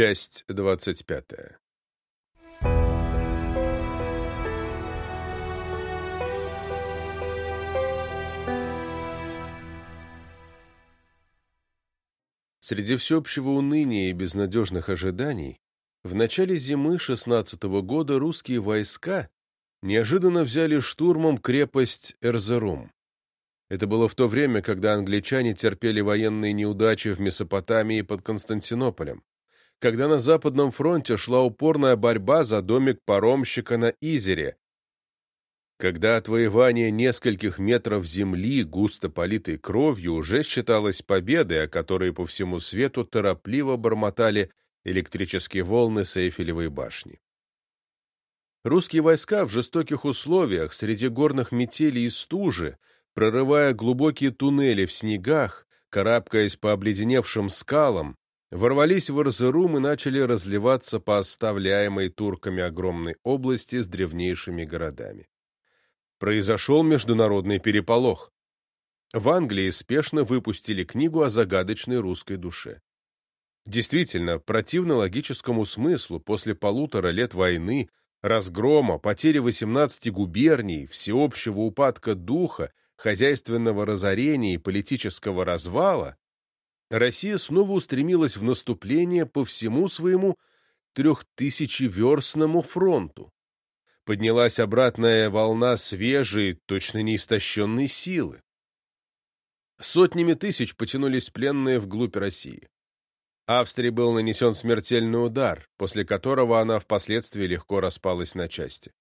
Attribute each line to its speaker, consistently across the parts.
Speaker 1: Часть двадцать пятая. Среди всеобщего уныния и безнадежных ожиданий в начале зимы шестнадцатого года русские войска неожиданно взяли штурмом крепость Эрзерум. Это было в то время, когда англичане терпели военные неудачи в Месопотамии под Константинополем, когда на Западном фронте шла упорная борьба за домик паромщика на Изере, когда отвоевание нескольких метров земли, густо политой кровью, уже считалось победой, о которой по всему свету торопливо бормотали электрические волны Эйфелевой башни. Русские войска в жестоких условиях, среди горных метелей и стужи, прорывая глубокие туннели в снегах, карабкаясь по обледеневшим скалам, ворвались в Эрзерум и начали разливаться по оставляемой турками огромной области с древнейшими городами. Произошел международный переполох. В Англии спешно выпустили книгу о загадочной русской душе. Действительно, противно логическому смыслу после полутора лет войны, разгрома, потери 18 губерний, всеобщего упадка духа хозяйственного разорения и политического развала, Россия снова устремилась в наступление по всему своему трехтысячеверстному фронту. Поднялась обратная волна свежей, точно неистощенной силы. Сотнями тысяч потянулись пленные вглубь России. Австрии был нанесен смертельный удар, после которого она впоследствии легко распалась на части.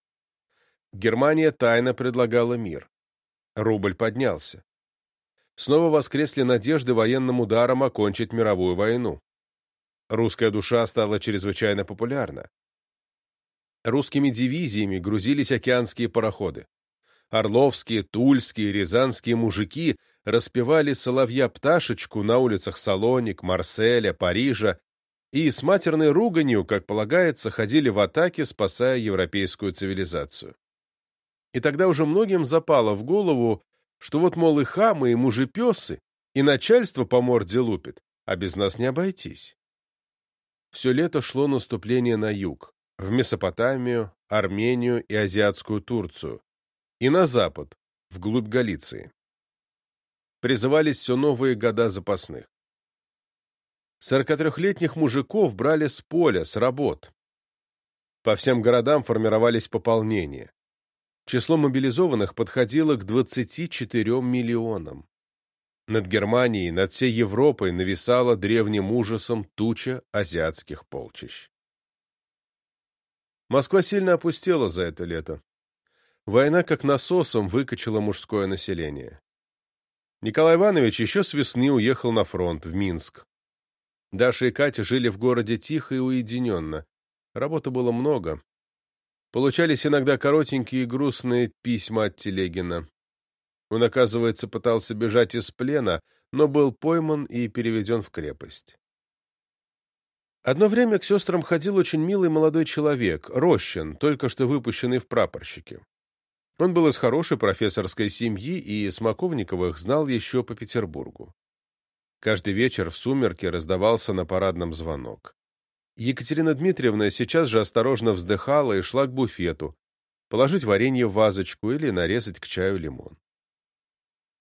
Speaker 1: Германия тайно предлагала мир. Рубль поднялся. Снова воскресли надежды военным ударом окончить мировую войну. Русская душа стала чрезвычайно популярна. Русскими дивизиями грузились океанские пароходы. Орловские, тульские, рязанские мужики распевали соловья-пташечку на улицах Салоник, Марселя, Парижа и с матерной руганью, как полагается, ходили в атаке, спасая европейскую цивилизацию. И тогда уже многим запало в голову, что вот, мол, и хамы, и мужепесы, и начальство по морде лупит, а без нас не обойтись. Все лето шло наступление на юг, в Месопотамию, Армению и азиатскую Турцию, и на запад, вглубь Галиции. Призывались все новые года запасных. Сорокатрехлетних мужиков брали с поля, с работ. По всем городам формировались пополнения число мобилизованных подходило к 24 миллионам. Над Германией, над всей Европой нависала древним ужасом туча азиатских полчищ. Москва сильно опустела за это лето. Война как насосом выкачала мужское население. Николай Иванович еще с весны уехал на фронт, в Минск. Даша и Катя жили в городе тихо и уединенно. Работы было много, Получались иногда коротенькие и грустные письма от Телегина. Он, оказывается, пытался бежать из плена, но был пойман и переведен в крепость. Одно время к сестрам ходил очень милый молодой человек, Рощин, только что выпущенный в прапорщике. Он был из хорошей профессорской семьи и Смоковниковых знал еще по Петербургу. Каждый вечер в сумерке раздавался на парадном звонок. Екатерина Дмитриевна сейчас же осторожно вздыхала и шла к буфету, положить варенье в вазочку или нарезать к чаю лимон.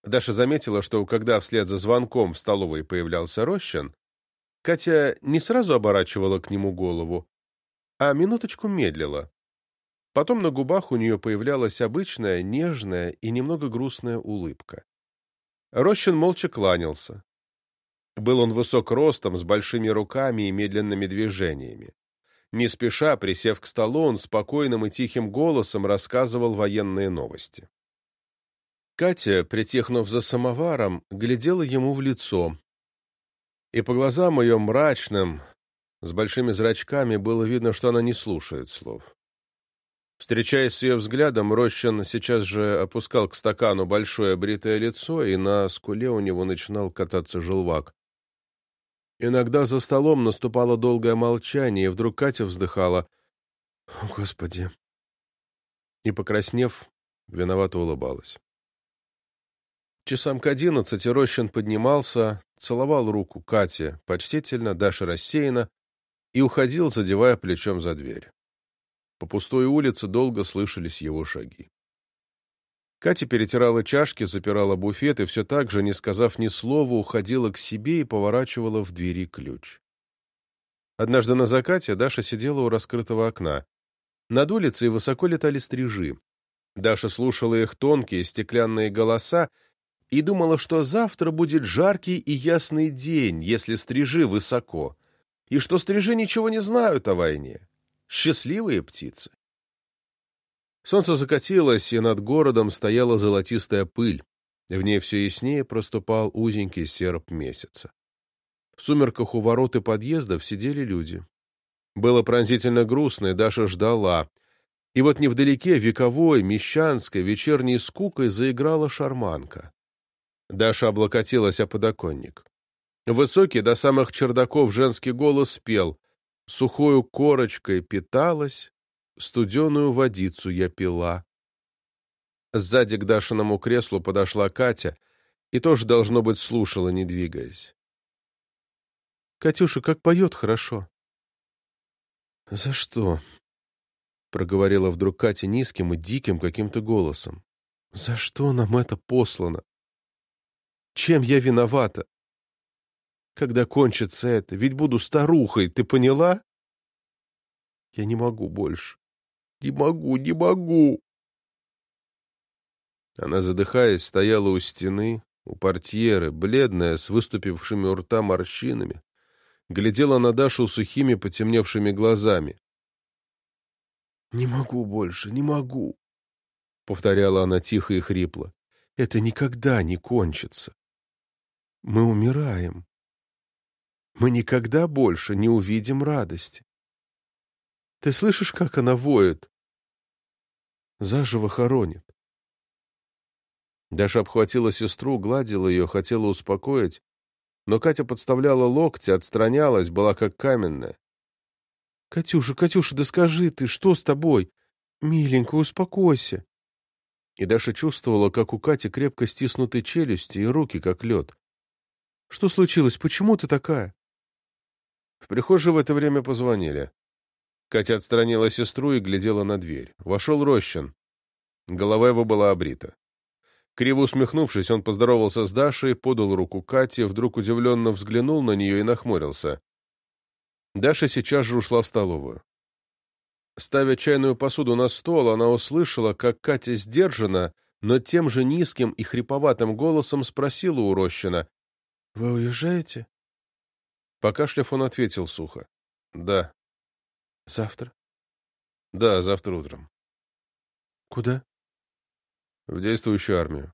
Speaker 1: Даша заметила, что когда вслед за звонком в столовой появлялся Рощин, Катя не сразу оборачивала к нему голову, а минуточку медлила. Потом на губах у нее появлялась обычная, нежная и немного грустная улыбка. Рощин молча кланялся. Был он высок ростом, с большими руками и медленными движениями. Не спеша, присев к столу, он спокойным и тихим голосом рассказывал военные новости. Катя, притихнув за самоваром, глядела ему в лицо. И по глазам ее мрачным, с большими зрачками, было видно, что она не слушает слов. Встречаясь с ее взглядом, Рощин сейчас же опускал к стакану большое бритое лицо, и на скуле у него начинал кататься желвак. Иногда за столом наступало долгое молчание, и вдруг Катя вздыхала. «О, Господи!» И, покраснев, виновато улыбалась. Часам к одиннадцати Рощин поднимался, целовал руку Кате почтительно, Даша рассеяна, и уходил, задевая плечом за дверь. По пустой улице долго слышались его шаги. Катя перетирала чашки, запирала буфет и все так же, не сказав ни слова, уходила к себе и поворачивала в двери ключ. Однажды на закате Даша сидела у раскрытого окна. Над улицей высоко летали стрижи. Даша слушала их тонкие стеклянные голоса и думала, что завтра будет жаркий и ясный день, если стрижи высоко, и что стрижи ничего не знают о войне. Счастливые птицы. Солнце закатилось, и над городом стояла золотистая пыль. В ней все яснее проступал узенький серп месяца. В сумерках у ворот и подъездов сидели люди. Было пронзительно грустно, и Даша ждала. И вот невдалеке вековой, мещанской, вечерней скукой заиграла шарманка. Даша облокотилась о подоконник. Высокий до самых чердаков женский голос пел. Сухою корочкой питалась, студеную водицу я пила. Сзади к Дашиному креслу подошла Катя и тоже, должно быть, слушала, не двигаясь. Катюша, как поет хорошо. — За что? — проговорила вдруг Катя низким и диким каким-то голосом. — За что нам это послано? Чем я виновата? Когда кончится это? Ведь буду старухой, ты поняла? Я не могу больше. Не могу, не могу. Она, задыхаясь, стояла у стены, у портьеры, бледная, с выступившими у рта морщинами, глядела на Дашу сухими потемневшими глазами. «Не могу больше, не могу», — повторяла она тихо и хрипло. «Это никогда не кончится. Мы умираем. Мы никогда больше не увидим радости. Ты слышишь, как она воет? Заживо хоронит. Даша обхватила сестру, гладила ее, хотела успокоить, но Катя подставляла локти, отстранялась, была как каменная. — Катюша, Катюша, да скажи ты, что с тобой? Миленько, успокойся. И Даша чувствовала, как у Кати крепко стиснуты челюсти и руки, как лед. — Что случилось? Почему ты такая? В прихожей в это время позвонили. Катя отстранила сестру и глядела на дверь. Вошел Рощин. Голова его была обрита. Криво усмехнувшись, он поздоровался с Дашей, подал руку Кате, вдруг удивленно взглянул на нее и нахмурился. Даша сейчас же ушла в столовую. Ставя чайную посуду на стол, она услышала, как Катя сдержанно, но тем же низким и хриповатым голосом спросила у Рощина. — Вы уезжаете? Покашляв, он ответил сухо. — Да. — Завтра? — Да, завтра утром. — Куда? в действующую армию.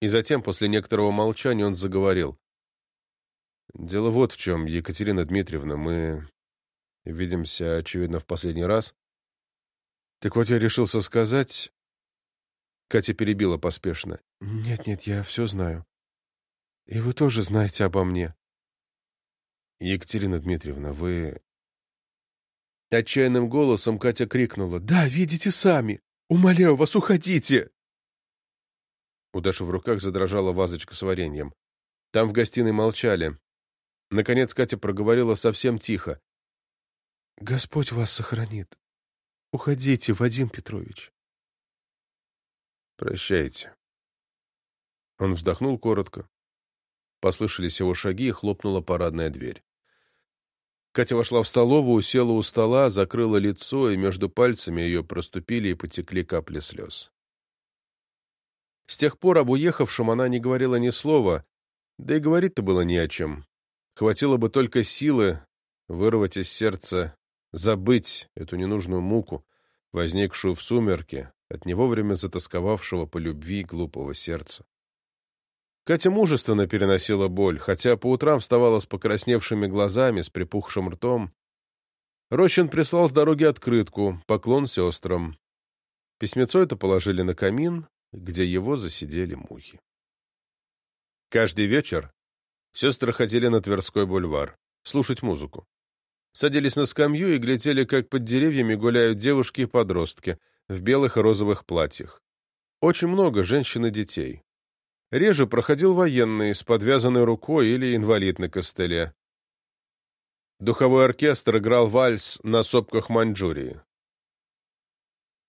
Speaker 1: И затем, после некоторого молчания, он заговорил. «Дело вот в чем, Екатерина Дмитриевна, мы видимся, очевидно, в последний раз. Так вот, я решился сказать...» Катя перебила поспешно. «Нет-нет, я все знаю. И вы тоже знаете обо мне». «Екатерина Дмитриевна, вы...» Отчаянным голосом Катя крикнула. «Да, видите сами! Умоляю вас, уходите!» У Даши в руках задрожала вазочка с вареньем. Там в гостиной молчали. Наконец Катя проговорила совсем тихо. «Господь вас сохранит. Уходите, Вадим Петрович». «Прощайте». Он вздохнул коротко. Послышались его шаги, и хлопнула парадная дверь. Катя вошла в столовую, села у стола, закрыла лицо, и между пальцами ее проступили и потекли капли слез. С тех пор об уехавшем она не говорила ни слова, да и говорить-то было не о чем. Хватило бы только силы вырвать из сердца, забыть эту ненужную муку, возникшую в сумерке от него время затасковавшего по любви глупого сердца. Катя мужественно переносила боль, хотя по утрам вставала с покрасневшими глазами, с припухшим ртом. Рощин прислал с дороги открытку, поклон сестрам. Письмецо это положили на камин, где его засидели мухи. Каждый вечер сестры ходили на Тверской бульвар, слушать музыку. Садились на скамью и глядели, как под деревьями гуляют девушки и подростки в белых и розовых платьях. Очень много женщин и детей. Реже проходил военный с подвязанной рукой или инвалид на костыле. Духовой оркестр играл вальс на сопках Маньчжурии.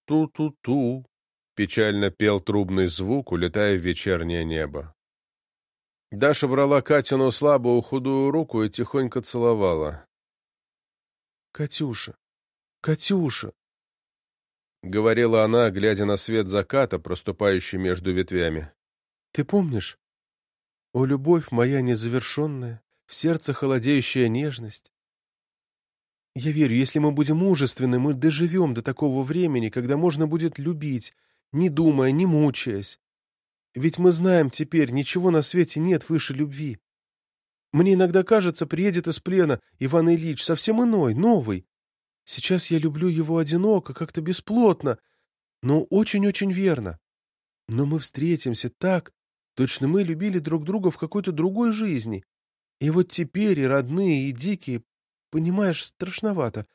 Speaker 1: «Ту-ту-ту», — печально пел трубный звук, улетая в вечернее небо. Даша брала Катину слабую худую руку и тихонько целовала.
Speaker 2: «Катюша! Катюша!»
Speaker 1: — говорила она, глядя на свет заката, проступающий между ветвями.
Speaker 2: «Ты помнишь? О, любовь моя незавершенная, в сердце холодеющая нежность. Я верю, если мы будем мужественны, мы доживем до такого времени, когда можно будет любить, не думая, не мучаясь. Ведь мы знаем теперь, ничего на свете нет выше любви. Мне иногда кажется, приедет из плена Иван Ильич, совсем иной, новый, Сейчас я люблю его одиноко, как-то бесплотно, но очень-очень верно. Но мы встретимся так, точно мы любили друг друга в какой-то другой жизни. И вот теперь и родные, и дикие, понимаешь, страшновато.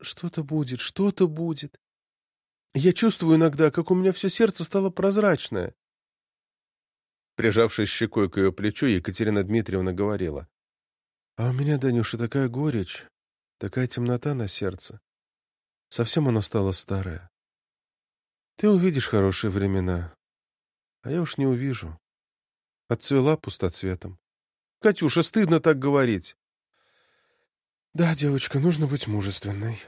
Speaker 2: Что-то будет, что-то будет. Я чувствую иногда, как у меня все сердце стало прозрачное.
Speaker 1: Прижавшись щекой к ее плечу, Екатерина Дмитриевна говорила.
Speaker 2: — А у меня, Данюша, такая горечь. Такая темнота на сердце. Совсем оно стало старое. Ты увидишь хорошие времена, а я уж не увижу. Отцвела пустоцветом. Катюша, стыдно так говорить. Да, девочка, нужно быть мужественной.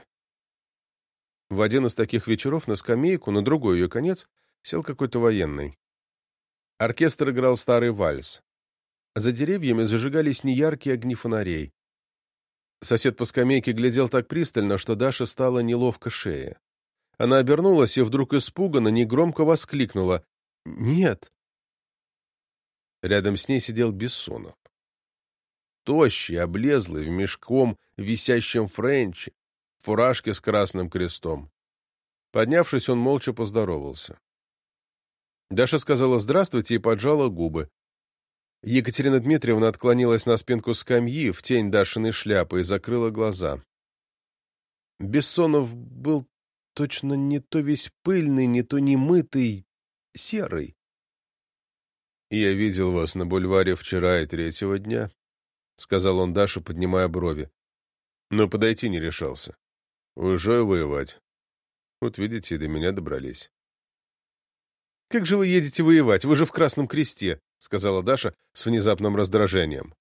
Speaker 1: В один из таких вечеров на скамейку, на другой ее конец, сел какой-то военный. Оркестр играл старый вальс. За деревьями зажигались неяркие огни фонарей. Сосед по скамейке глядел так пристально, что Даша стала неловко шея. Она обернулась и вдруг испуганно, негромко воскликнула «Нет!». Рядом с ней сидел Бессонов. Тощий, облезлый, в мешком, висящем френче, в фуражке с красным крестом. Поднявшись, он молча поздоровался. Даша сказала «здравствуйте» и поджала губы. Екатерина Дмитриевна отклонилась на спинку скамьи в тень Дашиной шляпы и закрыла глаза. Бессонов был точно не то весь пыльный, не то немытый, серый. «Я видел вас на бульваре вчера и третьего дня», — сказал он Даше, поднимая брови. «Но подойти не решался. Уезжаю воевать. Вот видите, до меня добрались». «Как же вы едете воевать? Вы же в Красном Кресте!» — сказала Даша с внезапным раздражением.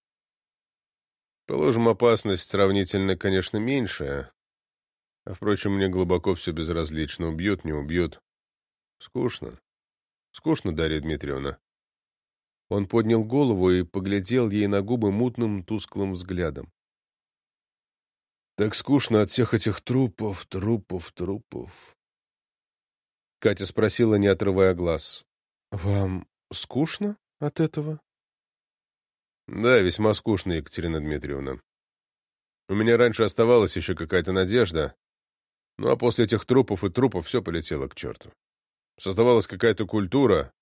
Speaker 1: Положим, опасность сравнительно, конечно, меньшая. А, впрочем, мне глубоко все безразлично. Убьют, не убьют. Скучно. Скучно, Дарья Дмитриевна. Он поднял голову и поглядел ей на губы мутным, тусклым взглядом. Так скучно от всех этих трупов, трупов, трупов. Катя спросила, не отрывая глаз. — Вам скучно? от этого? Да, весьма скучно, Екатерина Дмитриевна. У меня раньше оставалась еще какая-то надежда, ну а после этих трупов и трупов все полетело к черту. Создавалась какая-то культура.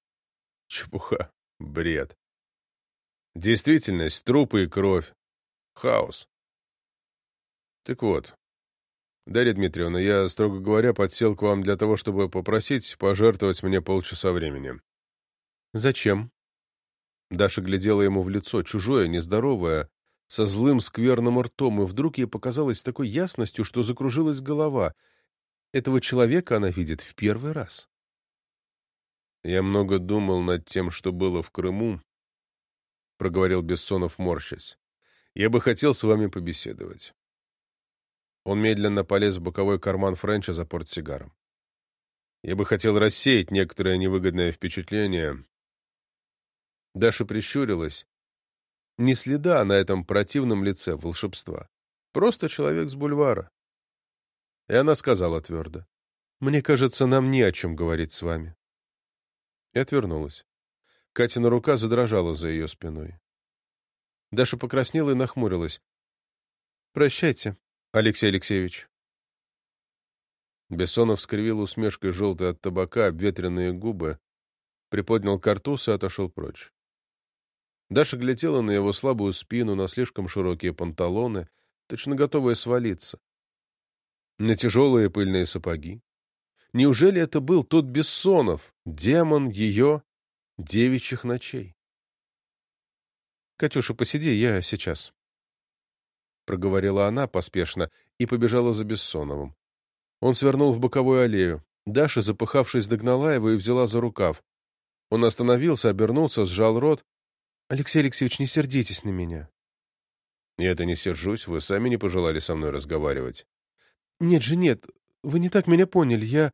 Speaker 1: Чепуха. Бред. Действительность, трупы и кровь. Хаос. Так вот, Дарья Дмитриевна, я, строго говоря, подсел к вам для того, чтобы попросить пожертвовать мне полчаса времени. Зачем? Даша глядела ему в лицо, чужое, нездоровое, со злым скверным ртом, и вдруг ей показалось такой ясностью, что закружилась голова. Этого человека она видит в первый раз. «Я много думал над тем, что было в Крыму», — проговорил Бессонов, морщась. «Я бы хотел с вами побеседовать». Он медленно полез в боковой карман Френча за портсигаром. «Я бы хотел рассеять некоторое невыгодное впечатление, Даша прищурилась. Ни следа на этом противном лице волшебства. Просто человек с бульвара. И она сказала твердо. «Мне кажется, нам не о чем говорить с вами». И отвернулась. Катина рука задрожала за ее спиной. Даша покраснела и нахмурилась. «Прощайте, Алексей Алексеевич». Бессонов скривил усмешкой желтой от табака обветренные губы, приподнял картуз и отошел прочь. Даша глядела на его слабую спину, на слишком широкие панталоны, точно готовая свалиться. На тяжелые пыльные сапоги. Неужели это был тот Бессонов, демон ее девичьих ночей? — Катюша, посиди, я сейчас. проговорила она поспешно и побежала за Бессоновым. Он свернул в боковую аллею. Даша, запыхавшись, догнала его и взяла за рукав. Он остановился, обернулся, сжал рот.
Speaker 2: — Алексей Алексеевич, не сердитесь на меня.
Speaker 1: — Я-то не сержусь, вы сами не пожелали со мной разговаривать.
Speaker 2: — Нет же, нет, вы не так меня поняли. Я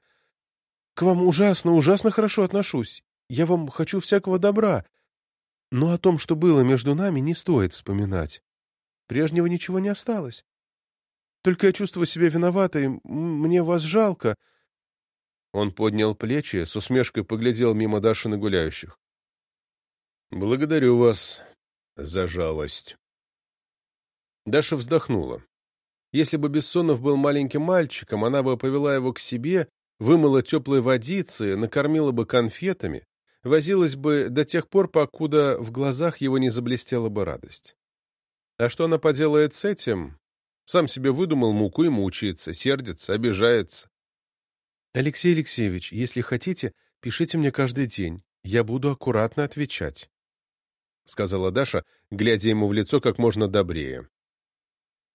Speaker 2: к вам ужасно, ужасно хорошо отношусь. Я вам хочу всякого добра. Но о том, что было между нами, не стоит вспоминать. Прежнего ничего не осталось. Только я чувствую себя виноватой, мне вас жалко.
Speaker 1: Он поднял плечи, с усмешкой поглядел мимо Даши на гуляющих. «Благодарю вас за жалость». Даша вздохнула. Если бы Бессонов был маленьким мальчиком, она бы повела его к себе, вымыла теплой водицы, накормила бы конфетами, возилась бы до тех пор, покуда в глазах его не заблестела бы радость. А что она поделает с этим? Сам себе выдумал муку и мучается, сердится, обижается.
Speaker 2: Алексей Алексеевич, если хотите, пишите мне каждый день. Я буду аккуратно отвечать, — сказала Даша, глядя ему в лицо как можно добрее.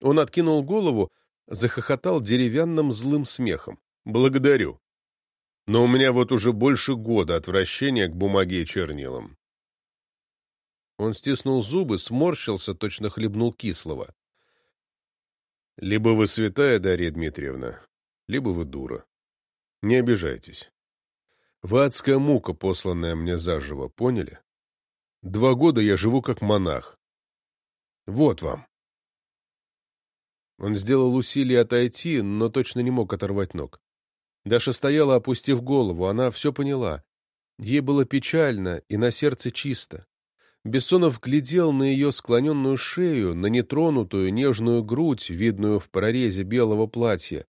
Speaker 1: Он откинул голову, захохотал деревянным злым смехом. «Благодарю. Но у меня вот уже больше года отвращения к бумаге и чернилам». Он стиснул зубы, сморщился, точно хлебнул кислого. «Либо вы святая, Дарья Дмитриевна, либо вы дура. Не обижайтесь. Вы адская мука, посланная мне заживо, поняли? Два года я живу как монах. Вот вам». Он сделал усилие отойти, но точно не мог оторвать ног. Даша стояла, опустив голову, она все поняла. Ей было печально и на сердце чисто. Бессонов глядел на ее склоненную шею, на нетронутую нежную грудь, видную в прорезе белого платья,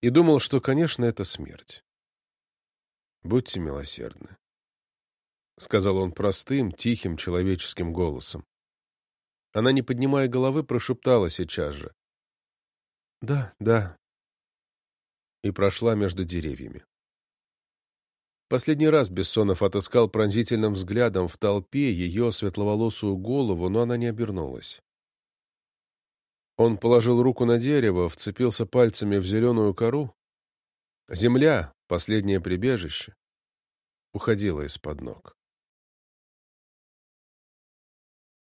Speaker 1: и думал, что, конечно, это смерть. «Будьте милосердны», — сказал он простым, тихим, человеческим голосом. Она, не поднимая головы, прошептала сейчас же.
Speaker 2: Да, да.
Speaker 1: И прошла между деревьями. Последний раз Бессонов отыскал пронзительным взглядом в толпе ее светловолосую голову, но она не обернулась. Он положил руку на дерево, вцепился пальцами в зеленую кору. Земля, последнее прибежище, уходила из-под ног.